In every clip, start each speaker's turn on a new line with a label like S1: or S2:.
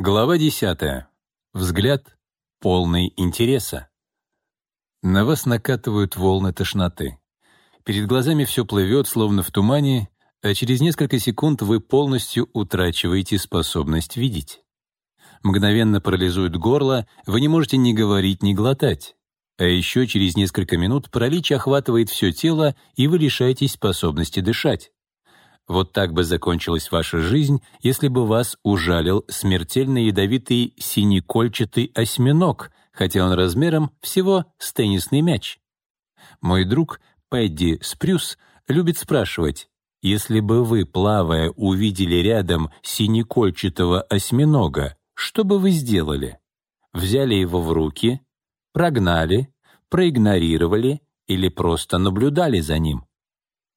S1: Глава 10. Взгляд полный интереса. На вас накатывают волны тошноты. Перед глазами все плывет, словно в тумане, а через несколько секунд вы полностью утрачиваете способность видеть. Мгновенно парализует горло, вы не можете ни говорить, ни глотать. А еще через несколько минут паралич охватывает все тело, и вы лишаетесь способности дышать. Вот так бы закончилась ваша жизнь, если бы вас ужалил смертельно ядовитый синекольчатый осьминог, хотя он размером всего с теннисный мяч. Мой друг Пэдди Спрюс любит спрашивать, если бы вы, плавая, увидели рядом синекольчатого осьминога, что бы вы сделали? Взяли его в руки, прогнали, проигнорировали или просто наблюдали за ним?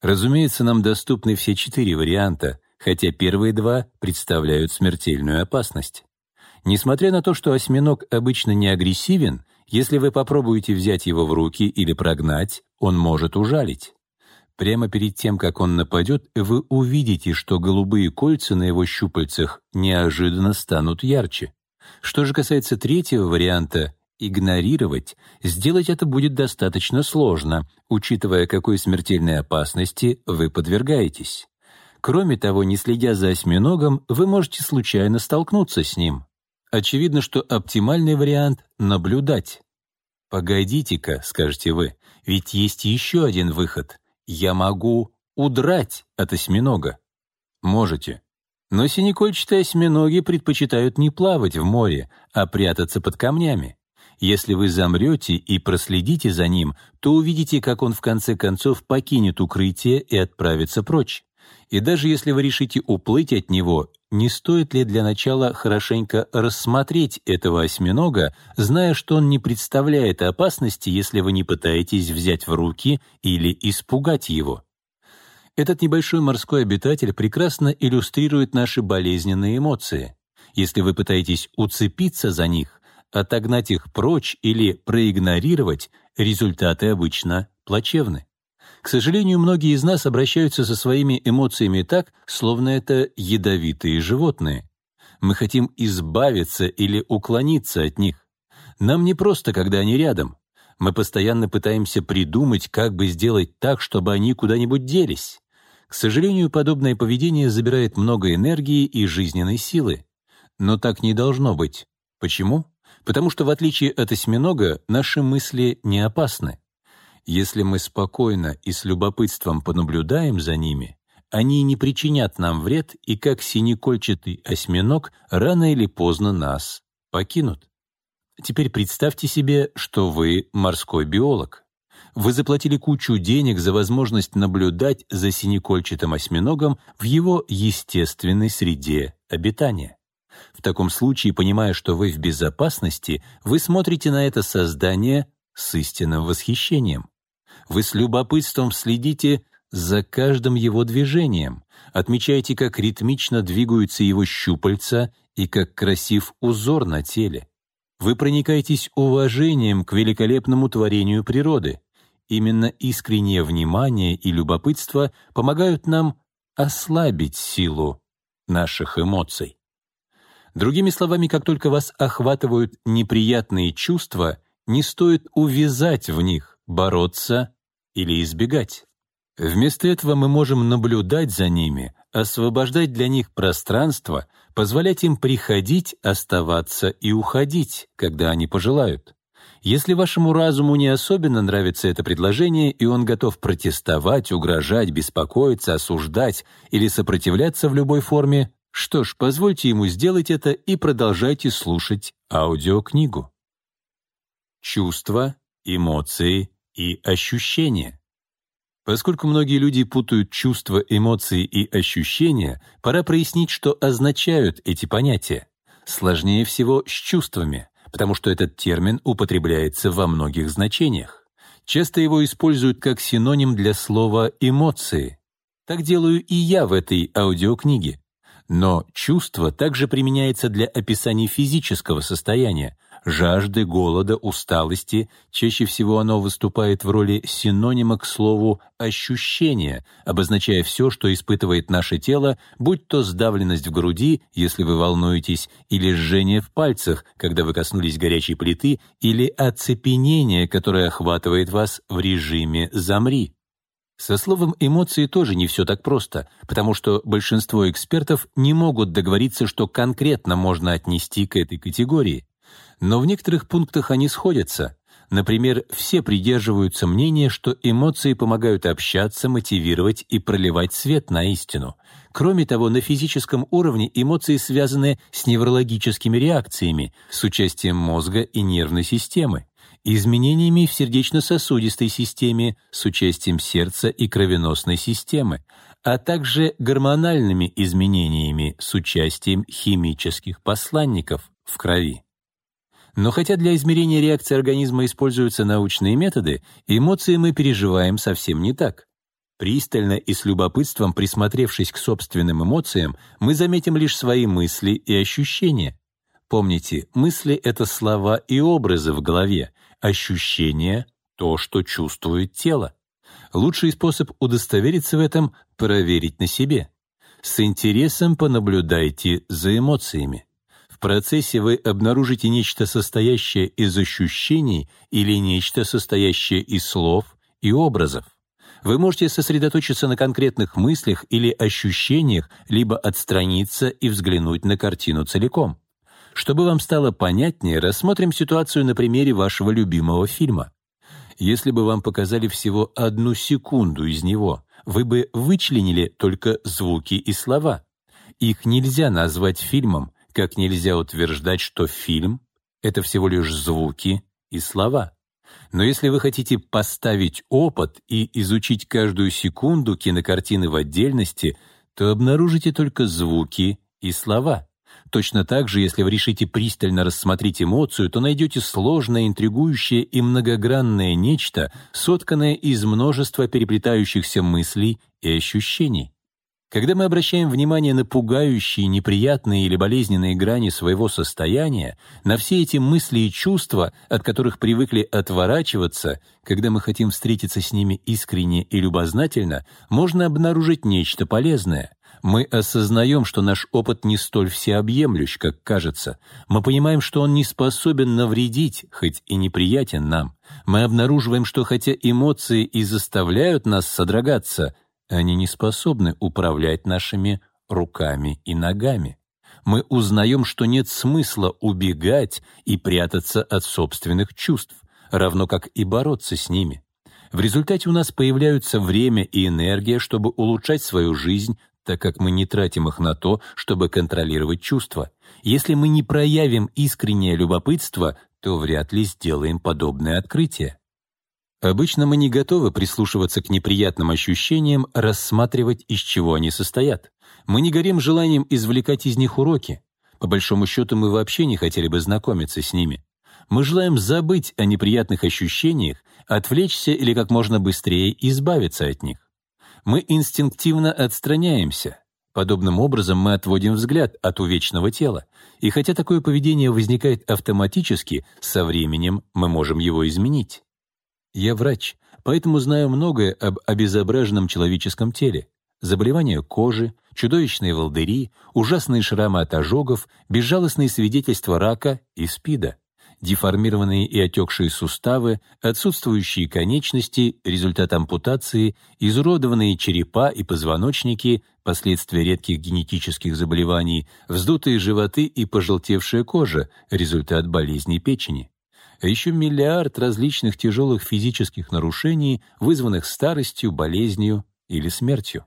S1: Разумеется, нам доступны все четыре варианта, хотя первые два представляют смертельную опасность. Несмотря на то, что осьминог обычно не агрессивен, если вы попробуете взять его в руки или прогнать, он может ужалить. Прямо перед тем, как он нападет, вы увидите, что голубые кольца на его щупальцах неожиданно станут ярче. Что же касается третьего варианта, игнорировать, сделать это будет достаточно сложно, учитывая, какой смертельной опасности вы подвергаетесь. Кроме того, не следя за осьминогом, вы можете случайно столкнуться с ним. Очевидно, что оптимальный вариант — наблюдать. «Погодите-ка», — скажете вы, — «ведь есть еще один выход. Я могу удрать от осьминога». Можете. Но синекольчатые осьминоги предпочитают не плавать в море, а прятаться под камнями. Если вы замрете и проследите за ним, то увидите, как он в конце концов покинет укрытие и отправится прочь. И даже если вы решите уплыть от него, не стоит ли для начала хорошенько рассмотреть этого осьминога, зная, что он не представляет опасности, если вы не пытаетесь взять в руки или испугать его? Этот небольшой морской обитатель прекрасно иллюстрирует наши болезненные эмоции. Если вы пытаетесь уцепиться за них, отогнать их прочь или проигнорировать, результаты обычно плачевны. К сожалению, многие из нас обращаются со своими эмоциями так, словно это ядовитые животные. Мы хотим избавиться или уклониться от них. Нам не просто, когда они рядом. Мы постоянно пытаемся придумать, как бы сделать так, чтобы они куда-нибудь делись. К сожалению, подобное поведение забирает много энергии и жизненной силы. Но так не должно быть. Почему? Потому что, в отличие от осьминога, наши мысли не опасны. Если мы спокойно и с любопытством понаблюдаем за ними, они не причинят нам вред и, как синекольчатый осьминог, рано или поздно нас покинут. Теперь представьте себе, что вы морской биолог. Вы заплатили кучу денег за возможность наблюдать за синекольчатым осьминогом в его естественной среде обитания. В таком случае, понимая, что вы в безопасности, вы смотрите на это создание с истинным восхищением. Вы с любопытством следите за каждым его движением, отмечаете, как ритмично двигаются его щупальца и как красив узор на теле. Вы проникаетесь уважением к великолепному творению природы. Именно искреннее внимание и любопытство помогают нам ослабить силу наших эмоций. Другими словами, как только вас охватывают неприятные чувства, не стоит увязать в них, бороться или избегать. Вместо этого мы можем наблюдать за ними, освобождать для них пространство, позволять им приходить, оставаться и уходить, когда они пожелают. Если вашему разуму не особенно нравится это предложение, и он готов протестовать, угрожать, беспокоиться, осуждать или сопротивляться в любой форме, что ж, позвольте ему сделать это и продолжайте слушать аудиокнигу. Чувства, эмоции и ощущения. Поскольку многие люди путают чувства, эмоции и ощущения, пора прояснить, что означают эти понятия. Сложнее всего с чувствами, потому что этот термин употребляется во многих значениях. Часто его используют как синоним для слова «эмоции». Так делаю и я в этой аудиокниге. Но чувство также применяется для описания физического состояния, жажды, голода, усталости, чаще всего оно выступает в роли синонима к слову «ощущение», обозначая все, что испытывает наше тело, будь то сдавленность в груди, если вы волнуетесь, или жжение в пальцах, когда вы коснулись горячей плиты, или оцепенение, которое охватывает вас в режиме «замри». Со словом «эмоции» тоже не все так просто, потому что большинство экспертов не могут договориться, что конкретно можно отнести к этой категории. Но в некоторых пунктах они сходятся. Например, все придерживаются мнения, что эмоции помогают общаться, мотивировать и проливать свет на истину. Кроме того, на физическом уровне эмоции связаны с неврологическими реакциями, с участием мозга и нервной системы, изменениями в сердечно-сосудистой системе с участием сердца и кровеносной системы, а также гормональными изменениями с участием химических посланников в крови. Но хотя для измерения реакции организма используются научные методы, эмоции мы переживаем совсем не так. Пристально и с любопытством присмотревшись к собственным эмоциям, мы заметим лишь свои мысли и ощущения. Помните, мысли — это слова и образы в голове, ощущения — то, что чувствует тело. Лучший способ удостовериться в этом — проверить на себе. С интересом понаблюдайте за эмоциями процессе вы обнаружите нечто состоящее из ощущений или нечто состоящее из слов и образов. Вы можете сосредоточиться на конкретных мыслях или ощущениях, либо отстраниться и взглянуть на картину целиком. Чтобы вам стало понятнее, рассмотрим ситуацию на примере вашего любимого фильма. Если бы вам показали всего одну секунду из него, вы бы вычленили только звуки и слова. Их нельзя назвать фильмом, как нельзя утверждать, что фильм — это всего лишь звуки и слова. Но если вы хотите поставить опыт и изучить каждую секунду кинокартины в отдельности, то обнаружите только звуки и слова. Точно так же, если вы решите пристально рассмотреть эмоцию, то найдете сложное, интригующее и многогранное нечто, сотканное из множества переплетающихся мыслей и ощущений. Когда мы обращаем внимание на пугающие, неприятные или болезненные грани своего состояния, на все эти мысли и чувства, от которых привыкли отворачиваться, когда мы хотим встретиться с ними искренне и любознательно, можно обнаружить нечто полезное. Мы осознаем, что наш опыт не столь всеобъемлющ, как кажется. Мы понимаем, что он не способен навредить, хоть и неприятен нам. Мы обнаруживаем, что хотя эмоции и заставляют нас содрогаться — они не способны управлять нашими руками и ногами. Мы узнаем, что нет смысла убегать и прятаться от собственных чувств, равно как и бороться с ними. В результате у нас появляются время и энергия, чтобы улучшать свою жизнь, так как мы не тратим их на то, чтобы контролировать чувства. Если мы не проявим искреннее любопытство, то вряд ли сделаем подобное открытие. Обычно мы не готовы прислушиваться к неприятным ощущениям, рассматривать, из чего они состоят. Мы не горим желанием извлекать из них уроки. По большому счету, мы вообще не хотели бы знакомиться с ними. Мы желаем забыть о неприятных ощущениях, отвлечься или как можно быстрее избавиться от них. Мы инстинктивно отстраняемся. Подобным образом мы отводим взгляд от увечного тела. И хотя такое поведение возникает автоматически, со временем мы можем его изменить. Я врач, поэтому знаю многое об обезображенном человеческом теле. Заболевания кожи, чудовищные волдыри, ужасные шрамы от ожогов, безжалостные свидетельства рака и СПИДа, деформированные и отекшие суставы, отсутствующие конечности, результат ампутации, изуродованные черепа и позвоночники, последствия редких генетических заболеваний, вздутые животы и пожелтевшая кожа, результат болезней печени а еще миллиард различных тяжелых физических нарушений, вызванных старостью, болезнью или смертью.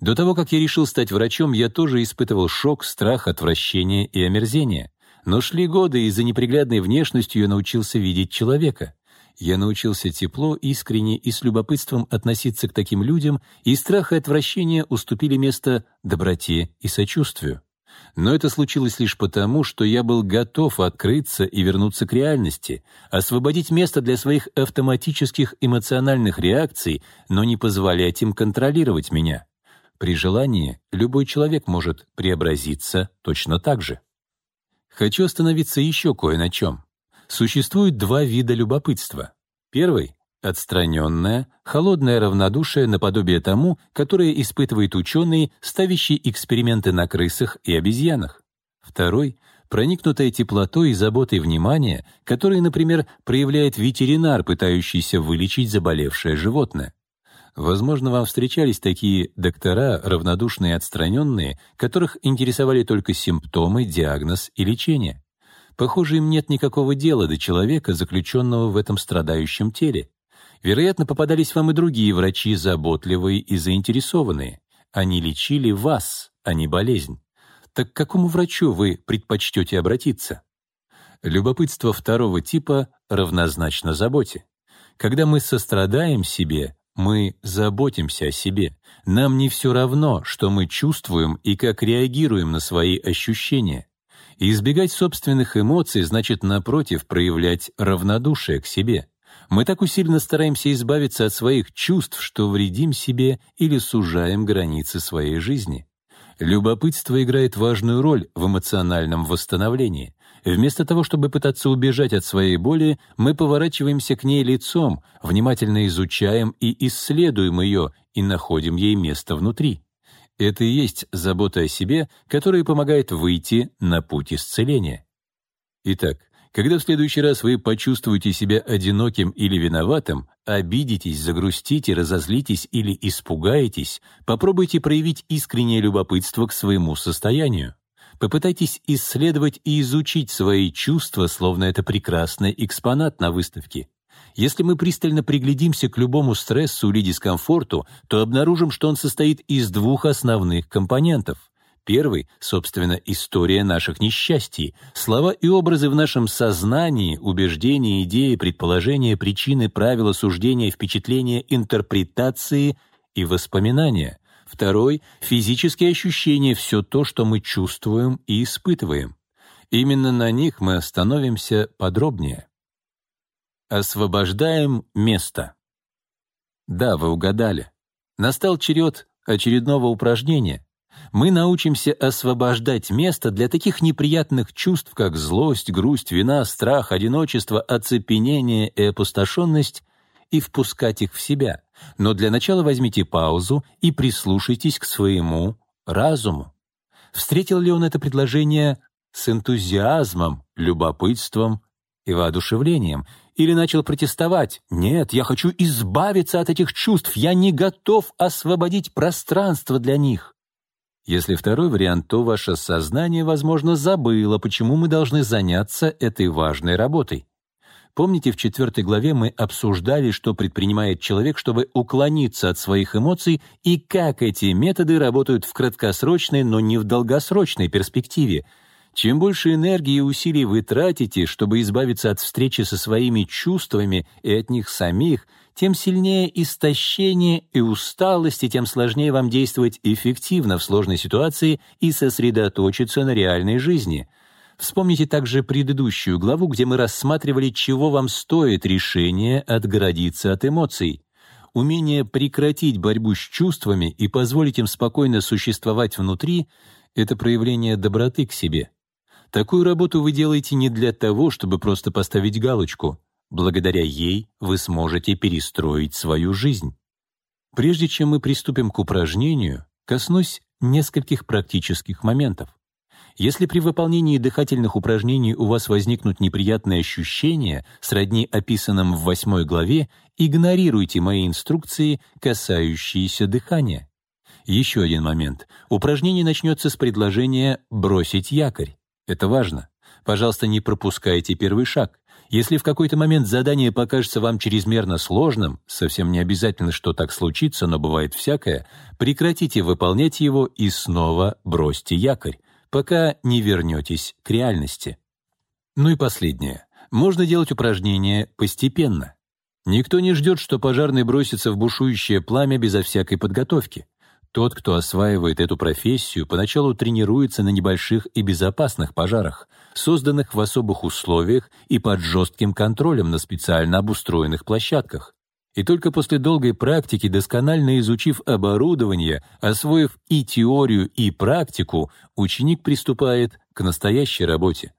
S1: До того, как я решил стать врачом, я тоже испытывал шок, страх, отвращение и омерзение. Но шли годы, и за неприглядной внешностью я научился видеть человека. Я научился тепло, искренне и с любопытством относиться к таким людям, и страх и отвращение уступили место доброте и сочувствию. Но это случилось лишь потому, что я был готов открыться и вернуться к реальности, освободить место для своих автоматических эмоциональных реакций, но не позволять им контролировать меня. При желании любой человек может преобразиться точно так же. Хочу остановиться еще кое на чем. Существует два вида любопытства. Первый — отстраненное, холодное равнодушие наподобие тому, которое испытывает ученый, ставящий эксперименты на крысах и обезьянах. Второй — проникнутое теплотой и заботой внимания, которое, например, проявляет ветеринар, пытающийся вылечить заболевшее животное. Возможно, вам встречались такие доктора, равнодушные и отстраненные, которых интересовали только симптомы, диагноз и лечение. Похоже, им нет никакого дела до человека, заключенного в этом страдающем теле. Вероятно, попадались вам и другие врачи, заботливые и заинтересованные. Они лечили вас, а не болезнь. Так к какому врачу вы предпочтете обратиться? Любопытство второго типа равнозначно заботе. Когда мы сострадаем себе, мы заботимся о себе. Нам не все равно, что мы чувствуем и как реагируем на свои ощущения. И избегать собственных эмоций значит, напротив, проявлять равнодушие к себе. Мы так усиленно стараемся избавиться от своих чувств, что вредим себе или сужаем границы своей жизни. Любопытство играет важную роль в эмоциональном восстановлении. Вместо того, чтобы пытаться убежать от своей боли, мы поворачиваемся к ней лицом, внимательно изучаем и исследуем ее и находим ей место внутри. Это и есть забота о себе, которая помогает выйти на путь исцеления. Итак, когда в следующий раз вы почувствуете себя одиноким или виноватым, обидитесь, загрустите, разозлитесь или испугаетесь, попробуйте проявить искреннее любопытство к своему состоянию. Попытайтесь исследовать и изучить свои чувства, словно это прекрасный экспонат на выставке. Если мы пристально приглядимся к любому стрессу или дискомфорту, то обнаружим, что он состоит из двух основных компонентов. Первый, собственно, история наших несчастий. Слова и образы в нашем сознании, убеждения, идеи, предположения, причины, правила, суждения, впечатления, интерпретации и воспоминания. Второй — физические ощущения, все то, что мы чувствуем и испытываем. Именно на них мы остановимся подробнее. Освобождаем место. Да, вы угадали. Настал черед очередного упражнения. Мы научимся освобождать место для таких неприятных чувств, как злость, грусть, вина, страх, одиночество, оцепенение и опустошенность, и впускать их в себя. Но для начала возьмите паузу и прислушайтесь к своему разуму. Встретил ли он это предложение с энтузиазмом, любопытством и воодушевлением? Или начал протестовать? «Нет, я хочу избавиться от этих чувств, я не готов освободить пространство для них». Если второй вариант, то ваше сознание, возможно, забыло, почему мы должны заняться этой важной работой. Помните, в четвертой главе мы обсуждали, что предпринимает человек, чтобы уклониться от своих эмоций и как эти методы работают в краткосрочной, но не в долгосрочной перспективе. Чем больше энергии и усилий вы тратите, чтобы избавиться от встречи со своими чувствами и от них самих, тем сильнее истощение и усталость, и тем сложнее вам действовать эффективно в сложной ситуации и сосредоточиться на реальной жизни — Вспомните также предыдущую главу, где мы рассматривали, чего вам стоит решение отгородиться от эмоций. Умение прекратить борьбу с чувствами и позволить им спокойно существовать внутри — это проявление доброты к себе. Такую работу вы делаете не для того, чтобы просто поставить галочку. Благодаря ей вы сможете перестроить свою жизнь. Прежде чем мы приступим к упражнению, коснусь нескольких практических моментов. Если при выполнении дыхательных упражнений у вас возникнут неприятные ощущения, сродни описанным в восьмой главе, игнорируйте мои инструкции, касающиеся дыхания. Еще один момент. Упражнение начнется с предложения «бросить якорь». Это важно. Пожалуйста, не пропускайте первый шаг. Если в какой-то момент задание покажется вам чрезмерно сложным, совсем не обязательно, что так случится, но бывает всякое, прекратите выполнять его и снова бросьте якорь пока не вернетесь к реальности. Ну и последнее. Можно делать упражнения постепенно. Никто не ждет, что пожарный бросится в бушующее пламя безо всякой подготовки. Тот, кто осваивает эту профессию, поначалу тренируется на небольших и безопасных пожарах, созданных в особых условиях и под жестким контролем на специально обустроенных площадках. И только после долгой практики, досконально изучив оборудование, освоив и теорию, и практику, ученик приступает к настоящей работе.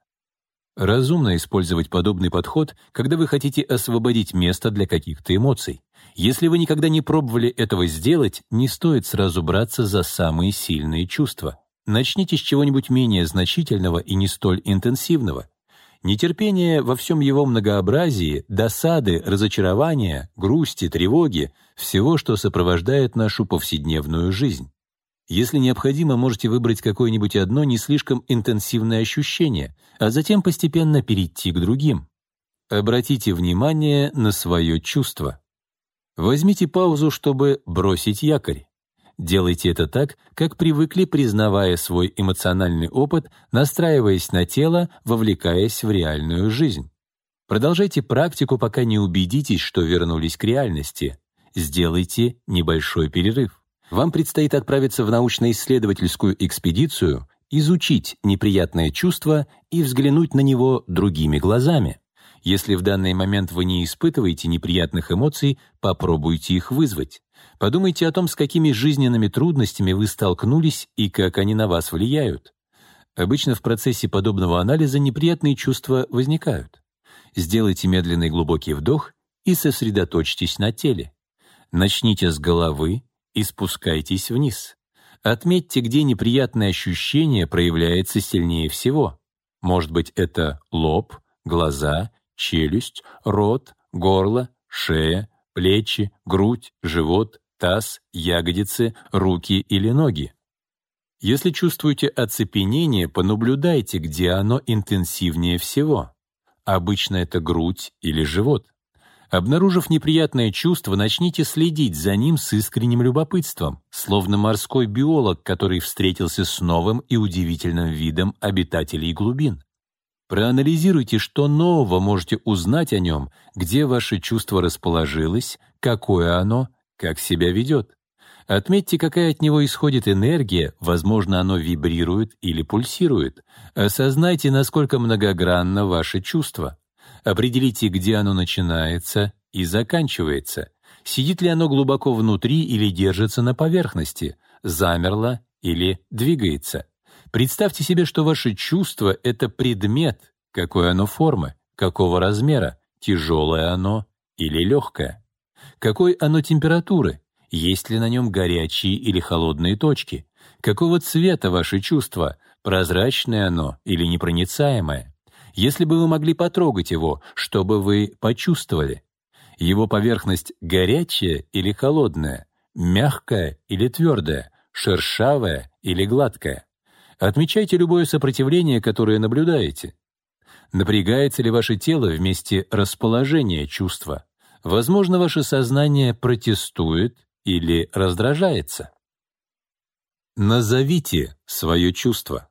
S1: Разумно использовать подобный подход, когда вы хотите освободить место для каких-то эмоций. Если вы никогда не пробовали этого сделать, не стоит сразу браться за самые сильные чувства. Начните с чего-нибудь менее значительного и не столь интенсивного. Нетерпение во всем его многообразии, досады, разочарования, грусти, тревоги — всего, что сопровождает нашу повседневную жизнь. Если необходимо, можете выбрать какое-нибудь одно не слишком интенсивное ощущение, а затем постепенно перейти к другим. Обратите внимание на свое чувство. Возьмите паузу, чтобы бросить якорь. Делайте это так, как привыкли, признавая свой эмоциональный опыт, настраиваясь на тело, вовлекаясь в реальную жизнь. Продолжайте практику, пока не убедитесь, что вернулись к реальности. Сделайте небольшой перерыв. Вам предстоит отправиться в научно-исследовательскую экспедицию, изучить неприятное чувство и взглянуть на него другими глазами. Если в данный момент вы не испытываете неприятных эмоций, попробуйте их вызвать. Подумайте о том, с какими жизненными трудностями вы столкнулись и как они на вас влияют. Обычно в процессе подобного анализа неприятные чувства возникают. Сделайте медленный глубокий вдох и сосредоточьтесь на теле. Начните с головы и спускайтесь вниз. Отметьте, где неприятное ощущение проявляется сильнее всего. Может быть, это лоб, глаза, челюсть, рот, горло, шея, плечи, грудь, живот, таз, ягодицы, руки или ноги. Если чувствуете оцепенение, понаблюдайте, где оно интенсивнее всего. Обычно это грудь или живот. Обнаружив неприятное чувство, начните следить за ним с искренним любопытством, словно морской биолог, который встретился с новым и удивительным видом обитателей глубин. Проанализируйте, что нового можете узнать о нем, где ваше чувство расположилось, какое оно — как себя ведет. Отметьте, какая от него исходит энергия, возможно, оно вибрирует или пульсирует. Осознайте, насколько многогранно ваше чувство. Определите, где оно начинается и заканчивается. Сидит ли оно глубоко внутри или держится на поверхности, замерло или двигается. Представьте себе, что ваше чувство — это предмет, какой оно формы, какого размера, тяжелое оно или легкое. Какой оно температуры? Есть ли на нем горячие или холодные точки? Какого цвета ваше чувство? Прозрачное оно или непроницаемое? Если бы вы могли потрогать его, что бы вы почувствовали? Его поверхность горячая или холодная? Мягкая или твердая? Шершавая или гладкая? Отмечайте любое сопротивление, которое наблюдаете. Напрягается ли ваше тело вместе расположения чувства? Возможно, ваше сознание протестует или раздражается. Назовите свое чувство.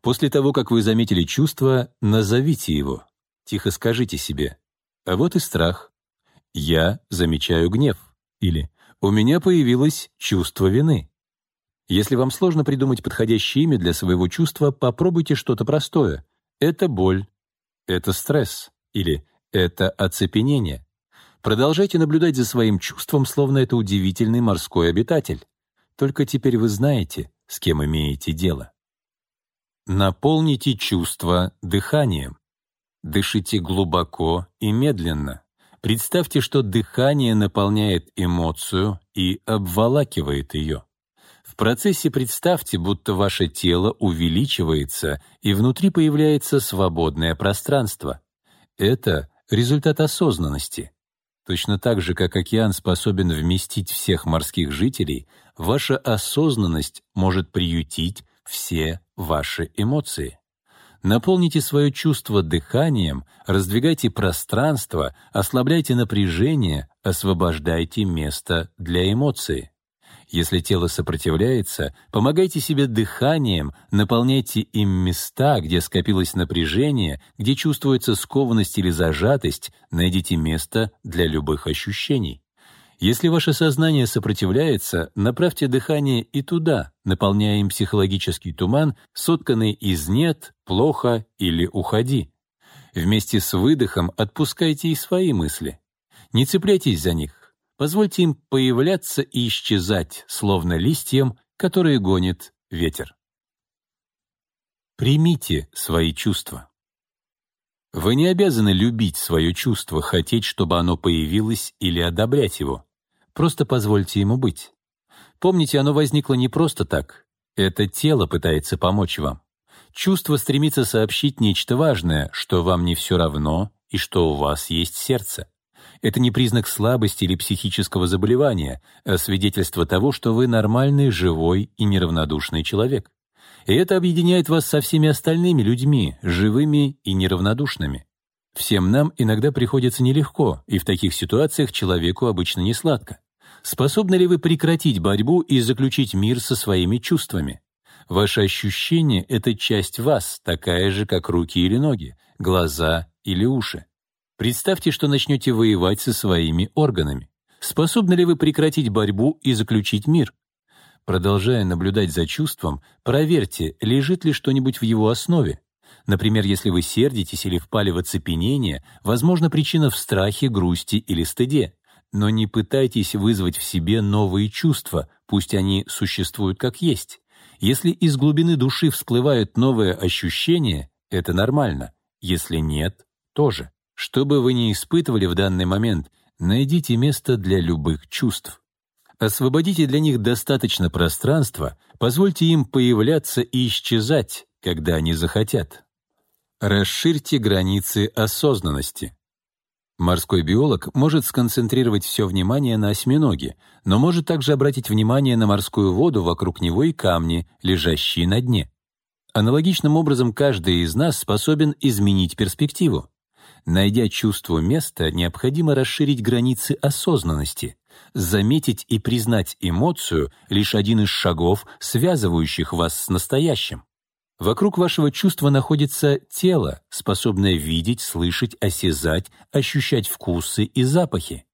S1: После того, как вы заметили чувство, назовите его. Тихо скажите себе «А вот и страх». «Я замечаю гнев» или «У меня появилось чувство вины». Если вам сложно придумать подходящее имя для своего чувства, попробуйте что-то простое. Это боль, это стресс или это оцепенение. Продолжайте наблюдать за своим чувством, словно это удивительный морской обитатель. Только теперь вы знаете, с кем имеете дело. Наполните чувство дыханием. Дышите глубоко и медленно. Представьте, что дыхание наполняет эмоцию и обволакивает ее. В процессе представьте, будто ваше тело увеличивается, и внутри появляется свободное пространство. Это результат осознанности. Точно так же, как океан способен вместить всех морских жителей, ваша осознанность может приютить все ваши эмоции. Наполните свое чувство дыханием, раздвигайте пространство, ослабляйте напряжение, освобождайте место для эмоций. Если тело сопротивляется, помогайте себе дыханием, наполняйте им места, где скопилось напряжение, где чувствуется скованность или зажатость, найдите место для любых ощущений. Если ваше сознание сопротивляется, направьте дыхание и туда, наполняя им психологический туман, сотканный из «нет», «плохо» или «уходи». Вместе с выдохом отпускайте и свои мысли. Не цепляйтесь за них, позвольте им появляться и исчезать, словно листьям, которые гонит ветер. Примите свои чувства. Вы не обязаны любить свое чувство, хотеть, чтобы оно появилось или одобрять его. Просто позвольте ему быть. Помните, оно возникло не просто так. Это тело пытается помочь вам. Чувство стремится сообщить нечто важное, что вам не все равно и что у вас есть сердце. Это не признак слабости или психического заболевания, а свидетельство того, что вы нормальный, живой и неравнодушный человек. И это объединяет вас со всеми остальными людьми, живыми и неравнодушными. Всем нам иногда приходится нелегко, и в таких ситуациях человеку обычно не сладко. Способны ли вы прекратить борьбу и заключить мир со своими чувствами? Ваши ощущения — это часть вас, такая же, как руки или ноги, глаза или уши. Представьте, что начнете воевать со своими органами. Способны ли вы прекратить борьбу и заключить мир? Продолжая наблюдать за чувством, проверьте, лежит ли что-нибудь в его основе. Например, если вы сердитесь или впали в оцепенение, возможно, причина в страхе, грусти или стыде. Но не пытайтесь вызвать в себе новые чувства, пусть они существуют как есть. Если из глубины души всплывают новые ощущения, это нормально. Если нет, тоже. Что бы вы ни испытывали в данный момент, найдите место для любых чувств. Освободите для них достаточно пространства, позвольте им появляться и исчезать, когда они захотят. Расширьте границы осознанности. Морской биолог может сконцентрировать все внимание на осьминоге, но может также обратить внимание на морскую воду вокруг него и камни, лежащие на дне. Аналогичным образом каждый из нас способен изменить перспективу. Найдя чувство места, необходимо расширить границы осознанности. Заметить и признать эмоцию — лишь один из шагов, связывающих вас с настоящим. Вокруг вашего чувства находится тело, способное видеть, слышать, осязать, ощущать вкусы и запахи.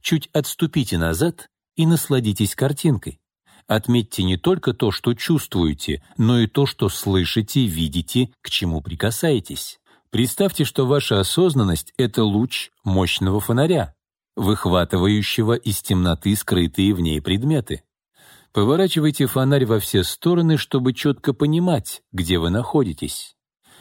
S1: Чуть отступите назад и насладитесь картинкой. Отметьте не только то, что чувствуете, но и то, что слышите, видите, к чему прикасаетесь. Представьте, что ваша осознанность — это луч мощного фонаря, выхватывающего из темноты скрытые в ней предметы. Поворачивайте фонарь во все стороны, чтобы четко понимать, где вы находитесь.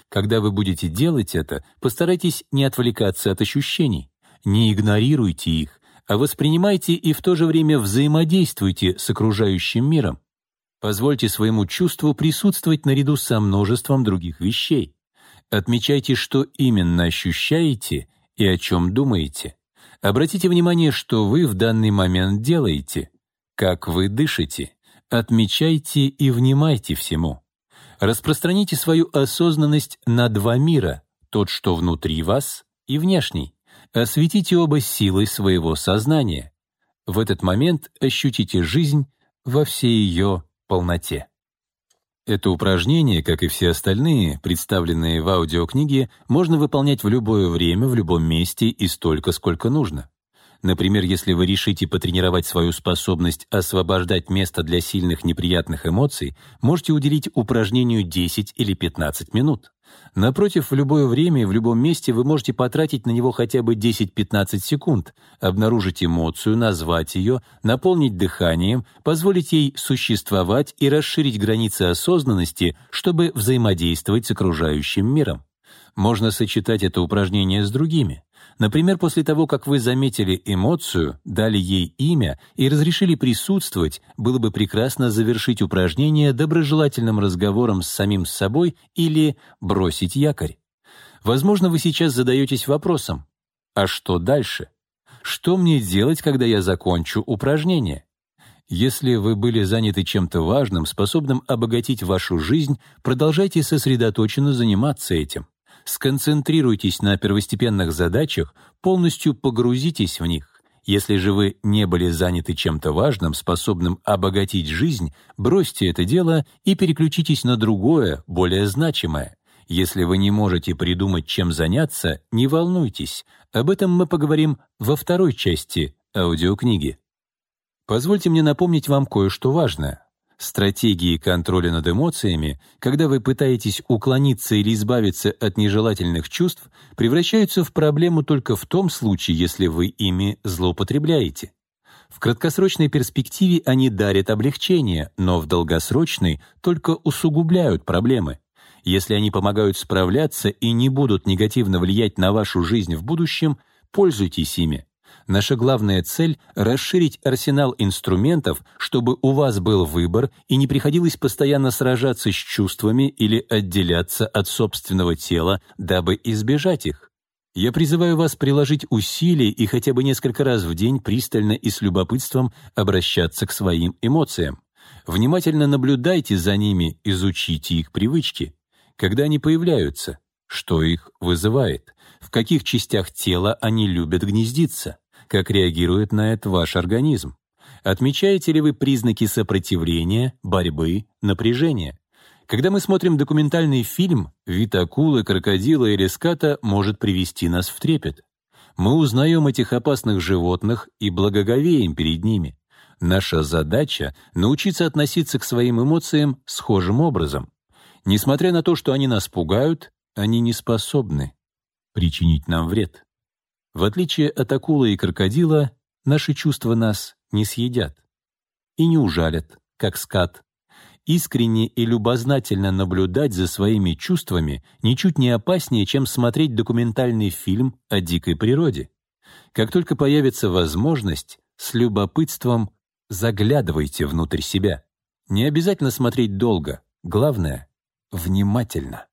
S1: Когда вы будете делать это, постарайтесь не отвлекаться от ощущений, не игнорируйте их, а воспринимайте и в то же время взаимодействуйте с окружающим миром. Позвольте своему чувству присутствовать наряду со множеством других вещей. Отмечайте, что именно ощущаете и о чем думаете. Обратите внимание, что вы в данный момент делаете, как вы дышите. Отмечайте и внимайте всему. Распространите свою осознанность на два мира, тот, что внутри вас, и внешний. Осветите оба силой своего сознания. В этот момент ощутите жизнь во всей ее полноте. Это упражнение, как и все остальные, представленные в аудиокниге, можно выполнять в любое время, в любом месте и столько, сколько нужно. Например, если вы решите потренировать свою способность освобождать место для сильных неприятных эмоций, можете уделить упражнению 10 или 15 минут. Напротив, в любое время и в любом месте вы можете потратить на него хотя бы 10-15 секунд, обнаружить эмоцию, назвать ее, наполнить дыханием, позволить ей существовать и расширить границы осознанности, чтобы взаимодействовать с окружающим миром. Можно сочетать это упражнение с другими. Например, после того, как вы заметили эмоцию, дали ей имя и разрешили присутствовать, было бы прекрасно завершить упражнение доброжелательным разговором с самим собой или бросить якорь. Возможно, вы сейчас задаетесь вопросом, а что дальше? Что мне делать, когда я закончу упражнение? Если вы были заняты чем-то важным, способным обогатить вашу жизнь, продолжайте сосредоточенно заниматься этим. Сконцентрируйтесь на первостепенных задачах, полностью погрузитесь в них. Если же вы не были заняты чем-то важным, способным обогатить жизнь, бросьте это дело и переключитесь на другое, более значимое. Если вы не можете придумать, чем заняться, не волнуйтесь. Об этом мы поговорим во второй части аудиокниги. Позвольте мне напомнить вам кое-что важное. Стратегии контроля над эмоциями, когда вы пытаетесь уклониться или избавиться от нежелательных чувств, превращаются в проблему только в том случае, если вы ими злоупотребляете. В краткосрочной перспективе они дарят облегчение, но в долгосрочной только усугубляют проблемы. Если они помогают справляться и не будут негативно влиять на вашу жизнь в будущем, пользуйтесь ими. Наша главная цель — расширить арсенал инструментов, чтобы у вас был выбор и не приходилось постоянно сражаться с чувствами или отделяться от собственного тела, дабы избежать их. Я призываю вас приложить усилия и хотя бы несколько раз в день пристально и с любопытством обращаться к своим эмоциям. Внимательно наблюдайте за ними, изучите их привычки. Когда они появляются, что их вызывает, в каких частях тела они любят гнездиться, как реагирует на это ваш организм. Отмечаете ли вы признаки сопротивления, борьбы, напряжения? Когда мы смотрим документальный фильм, вид акулы, крокодила или ската может привести нас в трепет. Мы узнаем этих опасных животных и благоговеем перед ними. Наша задача — научиться относиться к своим эмоциям схожим образом. Несмотря на то, что они нас пугают, они не способны причинить нам вред. В отличие от акулы и крокодила, наши чувства нас не съедят и не ужалят, как скат. Искренне и любознательно наблюдать за своими чувствами ничуть не опаснее, чем смотреть документальный фильм о дикой природе. Как только появится возможность, с любопытством заглядывайте внутрь себя. Не обязательно смотреть долго, главное — внимательно.